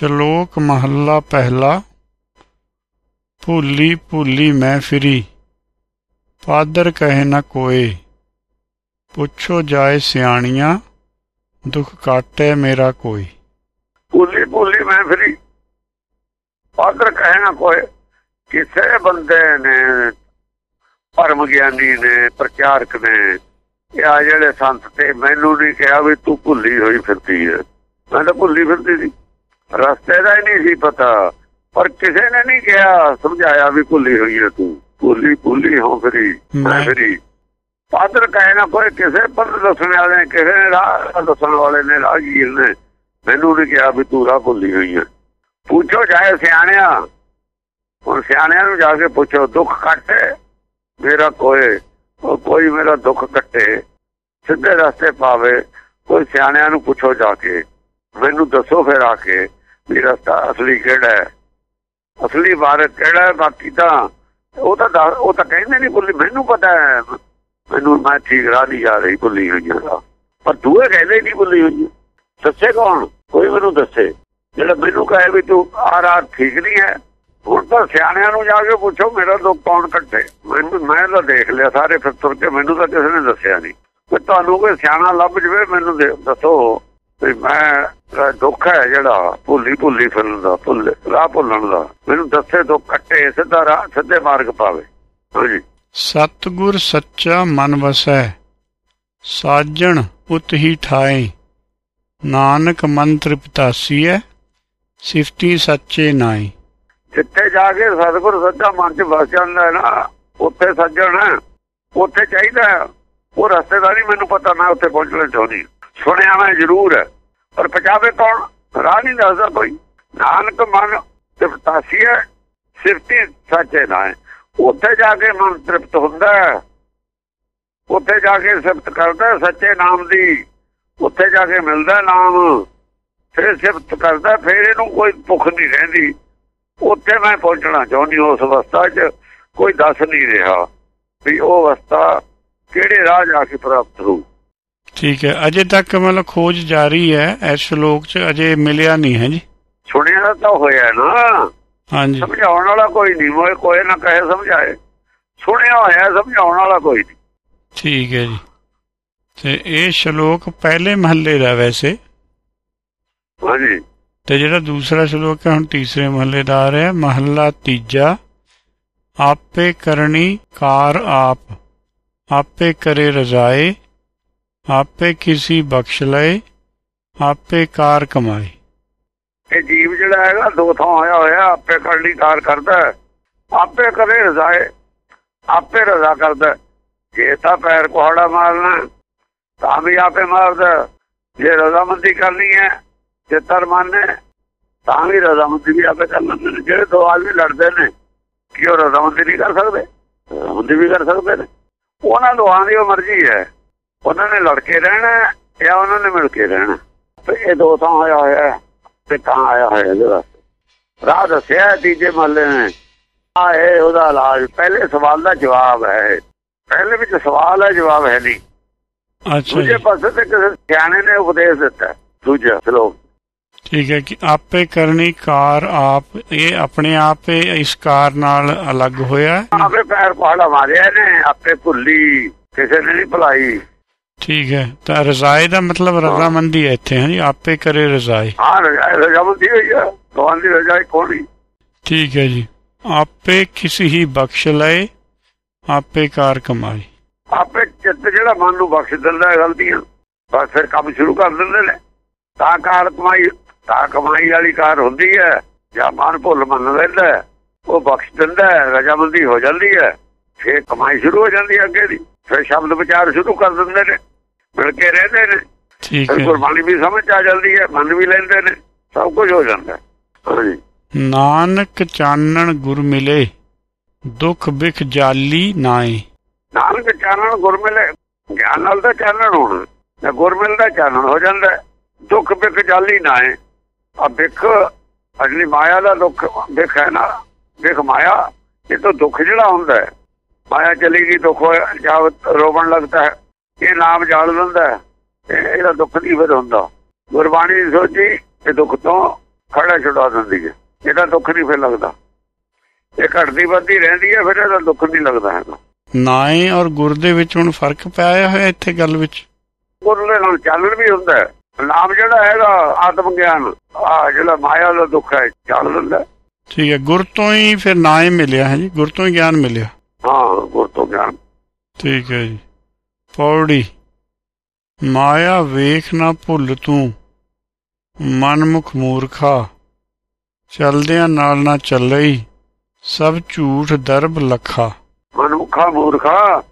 ਸ਼ਲੋਕ ਮਹੱਲਾ ਪਹਿਲਾ, ਭੁੱਲੀ ਭੁੱਲੀ ਮੈਂ ਫਿਰੀ, ਪਾਦਰ ਕਹੇ ਨਾ ਕੋਏ, ਪੁੱਛੋ ਜਾਏ ਸਿਆਣੀਆਂ, ਦੁੱਖ ਕਾਟੇ ਮੇਰਾ ਕੋਈ। ਭੁੱਲੀ ਭੁੱਲੀ ਮੈਂ ਫਰੀ, ਪਾਦਰ ਨਾ ਕੋਈ ਕਿਸੇ ਬੰਦੇ ਨੇ, ਪਰਮ ਗਿਆਨੀ ਨੇ, ਪ੍ਰਚਾਰਕ ਨੇ, ਇਹ ਆ ਜਿਹੜੇ ਸੰਤ ਤੇ ਮੈਨੂੰ ਨਹੀਂ ਕਿਹਾ ਵੀ ਤੂੰ ਭੁੱਲੀ ਹੋਈ ਫਿਰਦੀ ਹੈ। ਮੈਂ ਤਾਂ ਭੁੱਲੀ ਫਿਰਦੀ ਸੀ। ਰਸਤੇ ਦਾ ਹੀ ਨਹੀਂ ਸੀ ਪਤਾ। ਪਰ ਕਿਸੇ ਨੇ ਨਹੀਂ ਕਿਹਾ ਸਮਝਾਇਆ ਵੀ ਭੁੱਲੀ ਹੋਈ ਹੈ ਤੂੰ। ਭੁੱਲੀ ਭੁੱਲੀ ਹੋ ਫਰੀ ਫਰੀ। ਪਾਦਰ ਕਹਿਣਾ ਕੋਈ ਕਿਸੇ ਪਰ ਦੱਸਣ ਵਾਲੇ ਨੇ, ਕਿਸੇ ਨੇ ਰਾਹ ਦੱਸਣ ਵਾਲੇ ਨੇ ਰਾਹਗੀਰ ਨੇ ਮੈਨੂੰ ਨਹੀਂ ਕਿਹਾ ਵੀ ਤੂੰ ਰਾਹ ਭੁੱਲੀ ਹੋਈ ਹੈ ਪੁੱਛੋ ਜਾਏ ਸਿਆਣਿਆ ਹੁਣ ਸਿਆਣਿਆਂ ਨੂੰ ਜਾ ਕੇ ਪੁੱਛੋ ਦੁੱਖ ਕੱਟੇ ਮੇਰਾ ਕੋਈ ਉਹ ਕੋਈ ਮੇਰਾ ਦੁੱਖ ਕੱਟੇ ਸਿੱਧੇ ਰਸਤੇ ਪਾਵੇ ਕੋਈ ਸਿਆਣਿਆਂ ਨੂੰ ਪੁੱਛੋ ਜਾ ਕੇ। ਮੈਨੂੰ ਦੱਸੋ ਫਿਰ ਆ ਕੇ। ਵੀ ਰਸਤਾ ਅਸਲੀ ਕਿਹੜਾ ਹੈ? ਅਸਲੀ ਬਾਰਕ ਕਿਹੜਾ ਹੈ ਬਾਕੀ ਤਾਂ? ਉਹ ਤਾਂ ਉਹ ਤਾਂ ਕਹਿੰਦੇ ਨਹੀਂ ਭੁੱਲੀ ਮੈਨੂੰ ਪਤਾ ਹੈ। ਮੈਨੂੰ, ਮੈਂ ਠੀਕ ਰਾਹ ਨਹੀਂ ਜਾ ਰਹੀ ਭੁੱਲੀ ਹੋਈ ਹਾਂ ਪਰ ਦੂਏ ਕਹਿੰਦੇ ਨਹੀਂ ਭੁੱਲੀ ਹੋਈ ਦੱਸੇ ਕੌਣ? ਕੋਈ ਮੈਨੂੰ ਦੱਸੇ। ਜਿਹੜਾ ਮੈਨੂੰ ਕਹੇ ਵੀ ਤੂੰ ਆ ਰਾਹ ਠੀਕ ਨਹੀਂ ਹੈ, ਹੁਣ ਤਾਂ ਸਿਆਣਿਆਂ ਨੂੰ ਜਾ ਕੇ ਪੁੱਛੋ, ਮੇਰਾ ਲੋਕ ਕੌਣ ਕੱਟੇ ਮੈਨੂੰ, ਮੈਂ ਤਾਂ ਦੇਖ ਲਿਆ ਸਾਰੇ ਫਿਰ ਤੁਰ ਕੇ ਮੈਨੂੰ ਤਾਂ ਕਿਸੇ ਨੇ ਦੱਸਿਆ ਨਹੀਂ। ਵੀ ਤੁਹਾਨੂੰ ਕੋਈ ਸਿਆਣਾ ਲੱਭ ਜਵੇ, ਮੈਨੂੰ ਦੱਸੋ। ਵੀ ਮੈਂ ਦੁੱਖ ਹੈ ਜਿਹੜਾ ਭੁੱਲੀ ਭੁੱਲੀ ਫਿਰਨ ਦਾ ਭੁੱਲ ਰਾਹ ਭੁੱਲਣ ਦਾ। ਮੈਨੂੰ ਦੱਸੇ ਦੁੱਖ ਕੱਟੇ ਸਿੱਧਾ ਰਾਹ ਸਿੱਧੇ ਮਾਰਗ ਪਾਵੇ। ਹਾਂਜੀ ਸਤਿਗੁਰ ਸੱਚਾ ਮਨ ਵਸੈ ਸਾਜਣ ਉਤ ਹੀ ਠਾਏ। ਨਾਨਕ ਮਨ ਤ੍ਰਿਪਤਾਸੀਐ ਸਿਫਤੀ ਸੱਚੇ ਨਾਈ ਜਿੱਥੇ ਜਾ ਕੇ ਸਤਿਗੁਰ ਸੱਚਾ ਮਨ ਚ ਵਸ ਜਾਂਦਾ ਹੈ ਨਾ ਉੱਥੇ ਸੱਜਣ ਉੱਥੇ ਚਾਹੀਦਾ। ਉਹ ਰਸਤੇ ਦਾ ਨਹੀਂ ਮੈਨੂੰ ਪਤਾ ਮੈਂ ਉੱਥੇ ਪਹੁੰਚਣਾ ਚਾਹੁੰਦੀ ਸੁਣਿਆ ਮੈਂ ਜ਼ਰੂਰ। ਹੈ ਪਰ ਪਹੁੰਚਾਵੇ ਕੌਣ? ਰਾਹ ਨਹੀਂ ਦੱਸਦਾ ਕੋਈ। ਨਾਨਕ ਮਨ ਤ੍ਰਿਪਤਾਸੀ ਹੈ ਸਿਰਤੀ ਸੱਚੇ ਨਾ ਉੱਥੇ ਜਾ ਕੇ ਮਨ ਤ੍ਰਿਪਤ ਹੁੰਦਾ ਉੱਥੇ ਜਾ ਕੇ ਸਿਫਤ ਕਰਦਾ ਸੱਚੇ ਨਾਮ ਦੀ। ਉੱਥੇ ਜਾ ਕੇ ਮਿਲਦਾ ਨਾਮ। ਫਿਰ ਸਿਫਤ ਕਰਦਾ, ਫਿਰ ਇਹਨੂੰ ਕੋਈ ਭੁੱਖ ਨਹੀਂ ਰਹਿੰਦੀ। ਉੱਥੇ ਮੈਂ ਪਹੁੰਚਣਾ ਚਾਹੁੰਦੀ ਉਸ ਅਵਸਥਾ 'ਚ ਕੋਈ ਦੱਸ ਨਹੀਂ ਰਿਹਾ ਵੀ ਉਹ ਅਵਸਥਾ ਕਿਹੜੇ ਰਾਹ ਜਾ ਕੇ ਪ੍ਰਾਪਤ ਹੋਊ। ਠੀਕ ਹੈ। ਅਜੇ ਤੱਕ ਮਤਲਬ ਖੋਜ ਜਾਰੀ ਹੈ ਇਸ ਸ਼ਲੋਕ 'ਚ ਅਜੇ ਮਿਲਿਆ ਨਹੀਂ ਹੈ ਜੀ। ਸੁਣਿਆ ਤਾਂ ਹੋਇਆ ਨਾ। ਹਾਂਜੀ। ਸਮਝਾਉਣ ਵਾਲਾ ਕੋਈ ਨਹੀਂ ਮੋਏ ਕੋਈ ਨਾ ਕਹੇ ਸਮਝਾਏ। ਸੁਣਿਆ ਹੋਇਆ ਸਮਝਾਉਣ ਵਾਲਾ ਕੋਈ ਨਹੀਂ। ਠੀਕ ਹੈ ਜੀ। ਤੇ ਇਹ ਸ਼ਲੋਕ ਪਹਿਲੇ ਮਹੱਲੇ ਦਾ ਵੈਸੇ। ਹਾਂਜੀ। ਤੇ ਜਿਹੜਾ ਦੂਸਰਾ ਸ਼ਲੋਕ ਹੈ ਹੁਣ ਤੀਸਰੇ ਮਹੱਲੇ ਦਾ ਆ ਰਿਹਾ ਮਹੱਲਾ ਤੀਜਾ ਆਪੇ ਕਰਨੀ ਕਾਰ ਆਪ ਆਪੇ ਕਰੇ ਰਜ਼ਾਏ ਆਪੇ ਕਿਸੇ ਬਖਸ਼ ਲਏ, ਆਪੇ ਕਾਰ ਕਮਾਏ ਇਹ ਜੀਵ ਜਿਹੜਾ ਹੈਗਾ, ਦੋ ਥਾਂ ਹੋਇਆ ਹੋਇਆ, ਆਪੇ ਕਰਨੀ ਕਾਰ ਕਰਦਾ ਆਪੇ ਕਰੇ ਰਜ਼ਾਏ ਆਪੇ ਰਜ਼ਾ ਕਰਦਾ ਜੇ ਤਾਂ ਪੈਰ ਕੁਹਾੜਾ ਮਾਰਨਾ ਤਾਂ ਵੀ ਆਪੇ ਮਾਰਦਾ ਜੇ ਰਜ਼ਾਮੰਦੀ ਕਰਨੀ ਹੈ, ਜੇ ਤਰ ਮੰਨੇ ਤਾਂ ਵੀ ਰਜ਼ਾਮੰਦੀ ਵੀ ਆਪੇ ਕਰ ਲੈਂਦੇ ਨੇ। ਜਿਹੜੇ ਦੋ ਆਦਮੀ ਲੜਦੇ ਨੇ, ਕਿ ਉਹ ਰਜ਼ਾਮੰਦੀ ਨਹੀਂ ਕਰ ਸਕਦੇ? ਰਜ਼ਾਮੰਦੀ ਵੀ ਕਰ ਸਕਦੇ ਨੇ। ਉਹਨਾਂ ਦੋਹਾਂ ਦੀ ਉਹ ਮਰਜ਼ੀ ਹੈ। ਉਹਨਾਂ ਨੇ ਲੜ ਕੇ ਰਹਿਣਾ ਜਾਂ ਉਹਨਾਂ ਨੇ ਮਿਲ ਕੇ ਰਹਿਣਾ? ਤੇ ਇਹ ਦੋ ਥਾਂ ਹੋਇਆ ਹੋਇਆ ਹੈ ਤੇ ਤਾਂ ਆਇਆ ਹੋਇਆ ਇਹਦੇ ਵਾਸਤੇ। ਰਾਹ ਦੱਸਿਆ ਤੀਜੇ ਮਹੱਲੇ ਨੇ। ਆ ਇਹ ਉਹਦਾ ਇਲਾਜ। ਪਹਿਲੇ ਸਵਾਲ ਦਾ ਜਵਾਬ ਹੈ। ਪਹਿਲੇ ਵਿੱਚ ਸਵਾਲ ਹੈ ਜਵਾਬ ਹੈ ਨਹੀਂ। ਅੱਛਾ ਦੂਜੇ ਪਾਸੇ ਤੇ ਕਿਸੇ ਸਿਆਣੇ ਨੇ ਉਪਦੇਸ਼ ਦਿੱਤਾ। ਦੂਜਾ ਸ਼ਲੋਕ। ਠੀਕ ਹੈ ਕਿ ਆਪੇ ਕਰਨੀ ਕਾਰ ਆਪ ਇਹ ਆਪਣੇ ਆਪ ਇਸ ਕਾਰ ਨਾਲ ਅਲੱਗ ਹੋਇਆ। ਆਪੇ ਪੈਰ ਪਹਾੜਾ ਮਾਰਿਆ ਨੇ ਆਪੇ ਭੁੱਲੀ ਕਿਸੇ ਨੇ ਨਹੀਂ ਭੁਲਾਈ। ਠੀਕ ਹੈ। ਤਾਂ ਰਜ਼ਾਏ ਦਾ ਮਤਲਬ ਰਜ਼ਾਮੰਦੀ ਹੈ ਇੱਥੇ ਹਾਂਜੀ ਆਪੇ ਕਰੇ ਰਜ਼ਾਏ ਹਾਂ ਰਜਾਮੰਦੀ ਹੋਈ ਹੈ ਗਵਾਨ ਦੀ ਰਜਾਈ ਕੋਣੀ ਠੀਕ ਹੈ ਜੀ। ਆਪੇ ਕਿਸ ਹੀ ਬਖਸ਼ ਲਏ ਆਪੇ ਕਾਰ ਕਮਾਈ। ਆਪੇ ਚਿੱਤ ਜਿਹੜਾ ਮਨ ਨੂੰ ਬਖਸ਼ ਦਿੰਦਾ ਹੈ ਗਲਤੀਆਂ ਬਸ ਫਿਰ ਕੰਮ ਸ਼ੁਰੂ ਕਰ ਦਿੰਦੇ ਨੇ। ਤਾਂ ਕਾਰ ਕਮਾਈ ਤਾਂ ਕਮਾਈ ਵਾਲੀ ਕਾਰ ਹੁੰਦੀ ਹੈ। ਜਾਂ ਮਨ ਭੁੱਲ ਮੰਨ ਲੈਂਦਾ ਉਹ ਬਖਸ਼ ਦਿੰਦਾ ਹੈ, ਰਜਾਮੰਦੀ ਹੋ ਜਾਂਦੀ ਹੈ। ਫਿਰ ਕਮਾਈ ਸ਼ੁਰੂ ਹੋ ਜਾਂਦੀ ਹੈ ਅੱਗੇ ਦੀ। ਫਿਰ ਸ਼ਬਦ ਵਿਚਾਰ ਸ਼ੁਰੂ ਕਰ ਦਿੰਦੇ ਨੇ। ਮਿਲ ਕੇ ਰਹਿੰਦੇ ਨੇ। ਠੀਕ ਹੈ। ਗੁਰਬਾਣੀ ਵੀ ਸਮਝ ਆ ਜਾਂਦੀ ਹੈ ਮੰਨ ਵੀ ਲੈਂਦੇ ਨੇ ਸਭ ਕੁਝ ਹੋ ਜਾਂਦਾ ਹੈ। ਹਾਂਜੀ। ਨਾਨਕ ਚਾਨਣ ਗੁਰ ਮਿਲੇ ਦੁਖ ਬਿਖ ਜਾਲੀ ਨਾਏ ਨਾਨਕ ਚਾਨਣ ਗੁਰਮਿਲੇ ਗਿਆਨ ਨਾਲ ਤਾਂ ਚਾਨਣ ਹੋਣਾ ਤੇ ਗੁਰਮਿਲ ਦਾ ਚਾਨਣ ਹੋ ਜਾਂਦਾ। ਦੁੱਖ ਬਿਖ ਜਾਲੀ ਨਾ ਹੈ ਆ ਬਿਖ ਅਗਲੀ ਮਾਇਆ ਦਾ ਦੁੱਖ ਬਿਖ ਹੈ ਨਾ ਬਿਖ ਮਾਇਆ ਇਹ ਤਾਂ ਦੁੱਖ ਜਿਹੜਾ ਹੁੰਦਾ ਹੈ। ਮਾਇਆ ਚਲੀ ਗਈ ਦੁੱਖ ਹੋਇਆ ਜਾਵਤ ਰੋਵਣ ਲੱਗਦਾ ਹੈ। ਇਹ ਨਾਮ ਜਾਲ ਇਹ- ਇਹਦਾ ਦੁੱਖ ਨਹੀਂ ਫਿਰ ਹੁੰਦਾ। ਗੁਰਬਾਣੀ ਦੀ ਸੋਚੀ ਇਹ ਦੁੱਖ ਤੋਂ ਖੜਾ ਛੁਡਾ ਦਿੰਦੀ ਹੈ। ਇਹਦਾ ਦੁੱਖ ਨਹੀਂ ਫਿਰ ਲੱਗਦਾ। ਇਹ ਘਟਦੀ ਵੱਧਦੀ ਰਹਿੰਦੀ ਹੈ ਫਿਰ ਇਹਦਾ ਦੁੱਖ ਨਹੀਂ ਲੱਗਦਾ ਹੈਗਾ। ਨਾਏ ਔਰ ਗੁਰ ਦੇ ਵਿੱਚ ਹੁਣ ਫ਼ਰਕ ਪਿਆ ਹੋਇਆ ਇੱਥੇ ਗੱਲ ਵਿੱਚ? ਉਹਦੇ ਨਾਲ ਚਾਲਣ ਵੀ ਹੁੰਦਾ ਹੈ। ਨਾਮ ਜਿਹੜਾ ਹੈਗਾ ਆਤਮ ਗਿਆਨ ਆ ਜਿਹੜਾ ਮਾਇਆ ਦਾ ਦੁੱਖ ਹੈ ਚੱਲ ਦਿੰਦਾ ਠੀਕ ਹੈ ਗੁਰ ਤੋਂ ਹੀ ਫਿਰ ਨਾਏ ਮਿਲਿਆ ਹੈ ਜੀ ਗੁਰ ਤੋਂ ਹੀ ਗਿਆਨ ਮਿਲਿਆ। ਹਾਂ ਗੁਰ ਤੋਂ ਗਿਆਨ। ਠੀਕ ਹੈ ਜੀ। ਪੌੜੀ। ਮਾਇਆ ਵੇਖ ਨਾ ਭੁੱਲ ਤੂੰ। ਮਨਮੁਖ ਮੂਰਖਾ। ਚਲਦਿਆਂ ਨਾਲ ਨਾ ਚੱਲਈ। ਸਭ ਝੂਠ ਦਰਬ ਲਖਾ। ਮਨੁੱਖਾ ਮੂਰਖਾ।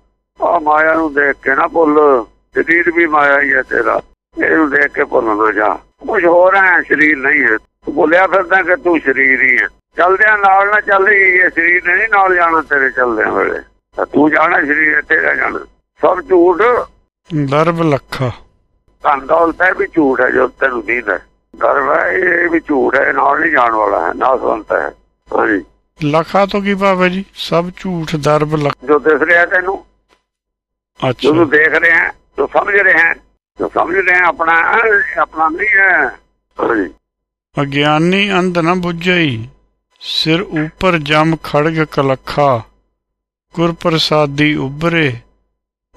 ਆ ਮਾਇਆ ਨੂੰ ਦੇਖ ਕੇ ਨਾ ਭੁੱਲ। ਸਰੀਰ ਵੀ ਮਾਇਆ ਹੀ ਹੈ ਤੇਰਾ। ਇਹਨੂੰ ਦੇਖ ਕੇ ਭੁੱਲ ਨਾ ਜਾ। ਕੁਝ ਹੋਰ ਹੈ, ਸਰੀਰ ਨਹੀਂ ਹੈ। ਤੂੰ ਬੋਲਿਆ ਫਿਰਦਾ ਕਿ ਤੂੰ ਸਰੀਰ ਹੀ ਹੈ। ਚਲਦਿਆਂ ਨਾਲ ਨਾ ਚੱਲ, ਇਹ ਸਰੀਰ ਨਹੀਂ ਨਾਲ ਜਾਣਾ ਤੇਰੇ ਚਲਦਿਆਂ ਵੇਲੇ। ਤੂੰ ਜਾਣਾ ਸਰੀਰ ਹੈ ਤੇਰਾ ਜਾਣਾ। ਸਭ ਝੂਠ। ਦਰਬ ਲਖਾ। ਧਨ ਦੌਲਤ ਹੈ ਵੀ ਝੂਠ ਹੈ ਜੋ ਤੈਨੂੰ ਦੀਦਾ ਹੈ। ਇਹ ਵੀ ਝੂਠ ਹੈ ਨਾਲ ਨਹੀਂ ਜਾਣ ਵਾਲਾ ਹੈ ਨਾਸਵੰਤ ਹੈ। ਹਾਂਜੀ। ਲਖਾ ਤੋਂ ਕੀ ਭਾਵ ਜੀ? ਸਭ ਝੂਠ ਦਰਬ ਲਖ। ਜੋ ਦਿਸ ਰਿਹਾ ਤੈਨੂੰ ਜੋ ਅੱਛਾ ਤੂੰ ਦੇਖ ਰਿਹਾ ਜੋ ਸਮਝ ਰਿਹਾ ਜੋ ਸਮਝ ਰਿਹਾ ਆਪਣਾ ਆਪਣਾ ਨਹੀਂ ਹੈ। ਹਾਂਜੀ। ਅਗਿਆਨੀ ਅੰਧ ਨ ਬੁੱਝਈ ਸਿਰ ਉਪਰ ਜਮ ਖੜਗ ਕਲਖਾ ਗੁਰ ਪ੍ਰਸਾਦੀ ਉਬਰੇ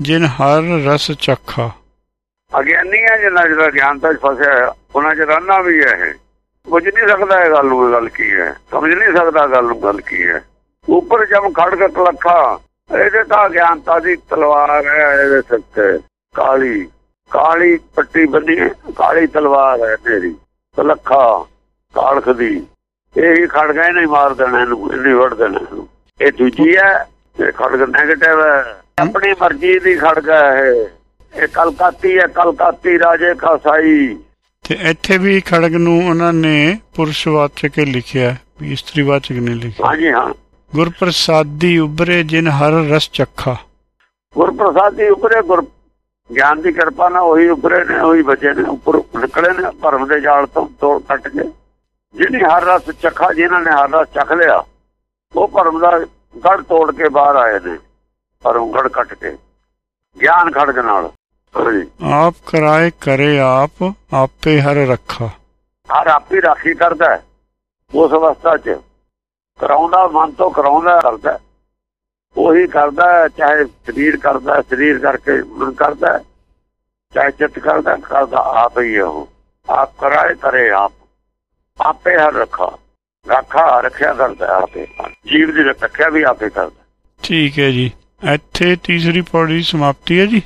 ਜਿਨ ਹਰ ਰਸ ਚਖਾ। ਅਗਿਆਨੀ ਹੈ ਜਿੰਨਾ ਜਿਹੜਾ ਗਿਆਨ ਤੋਂ ਫਸਿਆ ਹੈ, ਉਹਨਾਂ ਚ ਰਹਿਣਾ ਵੀ ਹੈ ਇਹ। ਕੁਝ ਨਹੀਂ ਸਕਦਾ ਇਹ ਗੱਲ ਨੂੰ ਗੱਲ ਕੀ ਹੈ? ਸਮਝ ਨਹੀਂ ਸਕਦਾ ਗੱਲ ਨੂੰ ਗੱਲ ਕੀ ਹੈ? ਉੱਪਰ ਜਮ ਖੜਗ ਕਲਖਾ ਇਹਦੇ ਤਾਂ ਗਿਆਨਤਾ ਦੀ ਤਲਵਾਰ ਹੈ ਇਹਦੇ ਸਿਰ ਕਾਲੀ ਕਾਲੀ ਪੱਟੀ ਬੰਨੀ ਕਾਲੀ ਤਲਵਾਰ ਹੈ ਤੇਰੀ। ਤਲਖਾ ਕਾਲਖ ਦੀ। ਇਹ ਖੜ ਖੜਗਾ ਨਹੀਂ ਮਾਰ ਦੇਣਾ ਇਹਨੂੰ ਇਹਨੇ ਵੜ ਦੇਣਾ ਇਹਨੂੰ। ਇਹ ਦੂਜੀ ਹੈ ਇਹ ਖੜਗ ਨੈਗੇਟਿਵ ਹੈ। ਆਪਣੀ ਮਰਜ਼ੀ ਦੀ ਖੜਗਾ ਹੈ ਇਹ। ਕਲਕਾਤੀ ਹੈ ਕਲਕਾਤੀ ਰਾਜੇ ਕਾ ਸਾਈ ਤੇ ਇੱਥੇ ਵੀ ਖੜਗ ਨੂੰ ਉਹਨਾਂ ਨੇ ਪੁਰਸ਼ਵਾਚਕ ਲਿਖਿਆ ਵੀ ਇਸਤਰੀਵਾਚਕ ਨਹੀਂ ਲਿਖਿਆ। ਹਾਂਜੀ ਹਾਂ। ਗੁਰ ਪ੍ਰਸਾਦੀ ਉਬਰੇ ਜਿਨ ਹਰ ਰਸ ਚਖਾ। ਗੁਰਪ੍ਰਸਾਦ ਦੀ ਉੱਪਰੇ ਗੁਰ ਗਿਆਨ ਦੀ ਕਿਰਪਾ ਨਾਲ ਉਹੀ ਉੱਪਰੇ ਨੇ ਉਹੀ ਬਚੇ ਨੇ ਉੱਪਰ ਨਿਕਲੇ ਨੇ ਭਰਮ ਦੇ ਜਾਲ ਤੋਂ ਤੋੜ ਕੱਟ ਕੇ। ਜਿਹਨੇ ਹਰ ਰਸ ਚਖਾ ਜਿਨ੍ਹਾਂ ਨੇ ਹਰ ਰਸ ਚੱਖ ਲਿਆ ਉਹ ਭਰਮ ਦਾ ਗੜ ਤੋੜ ਕੇ ਬਾਹਰ ਆਏ ਨੇ। ਭਰਮ ਗੜ ਕੱਟ ਕੇ ਗਿਆਨ ਖੜਗ ਨਾਲ। ਆਪ ਕਰਾਏ ਕਰੇ ਆਪ ਆਪੇ ਹਰ ਰੱਖਾ। ਹਰ ਆਪੀ ਰਾਖੀ ਕਰਦਾ ਉਸ ਅਵਸਥਾ 'ਚ। ਕਰਾਉਂਦਾ ਮਨ ਤੋਂ ਕਰਾਉਂਦਾ ਕਰਦਾ। ਉਹੀ ਕਰਦਾ ਚਾਹੇ ਸਰੀਰ ਕਰਦਾ ਸਰੀਰ ਕਰਕੇ ਮਨ ਕਰਦਾ ਚਾਹੇ ਚਿੱਤ ਕਰਦਾ ਕਰਦਾ ਆਪ ਹੀ ਉਹ। ਆਪ ਕਰਾਏ ਕਰੇ ਆਪ ਆਪੇ ਹਰ ਰੱਖਾ। ਰੱਖਾ ਰੱਖਿਆ ਕਰਦਾ ਆਪੇ। ਜੀਵ ਦੀ ਰੱਖਿਆ ਵੀ ਆਪੇ ਕਰਦਾ ਠੀਕ ਹੈ ਜੀ। ਇੱਥੇ ਤੀਸਰੀ ਪੌੜੀ ਸਮਾਪਤੀ ਹੈ ਜੀ।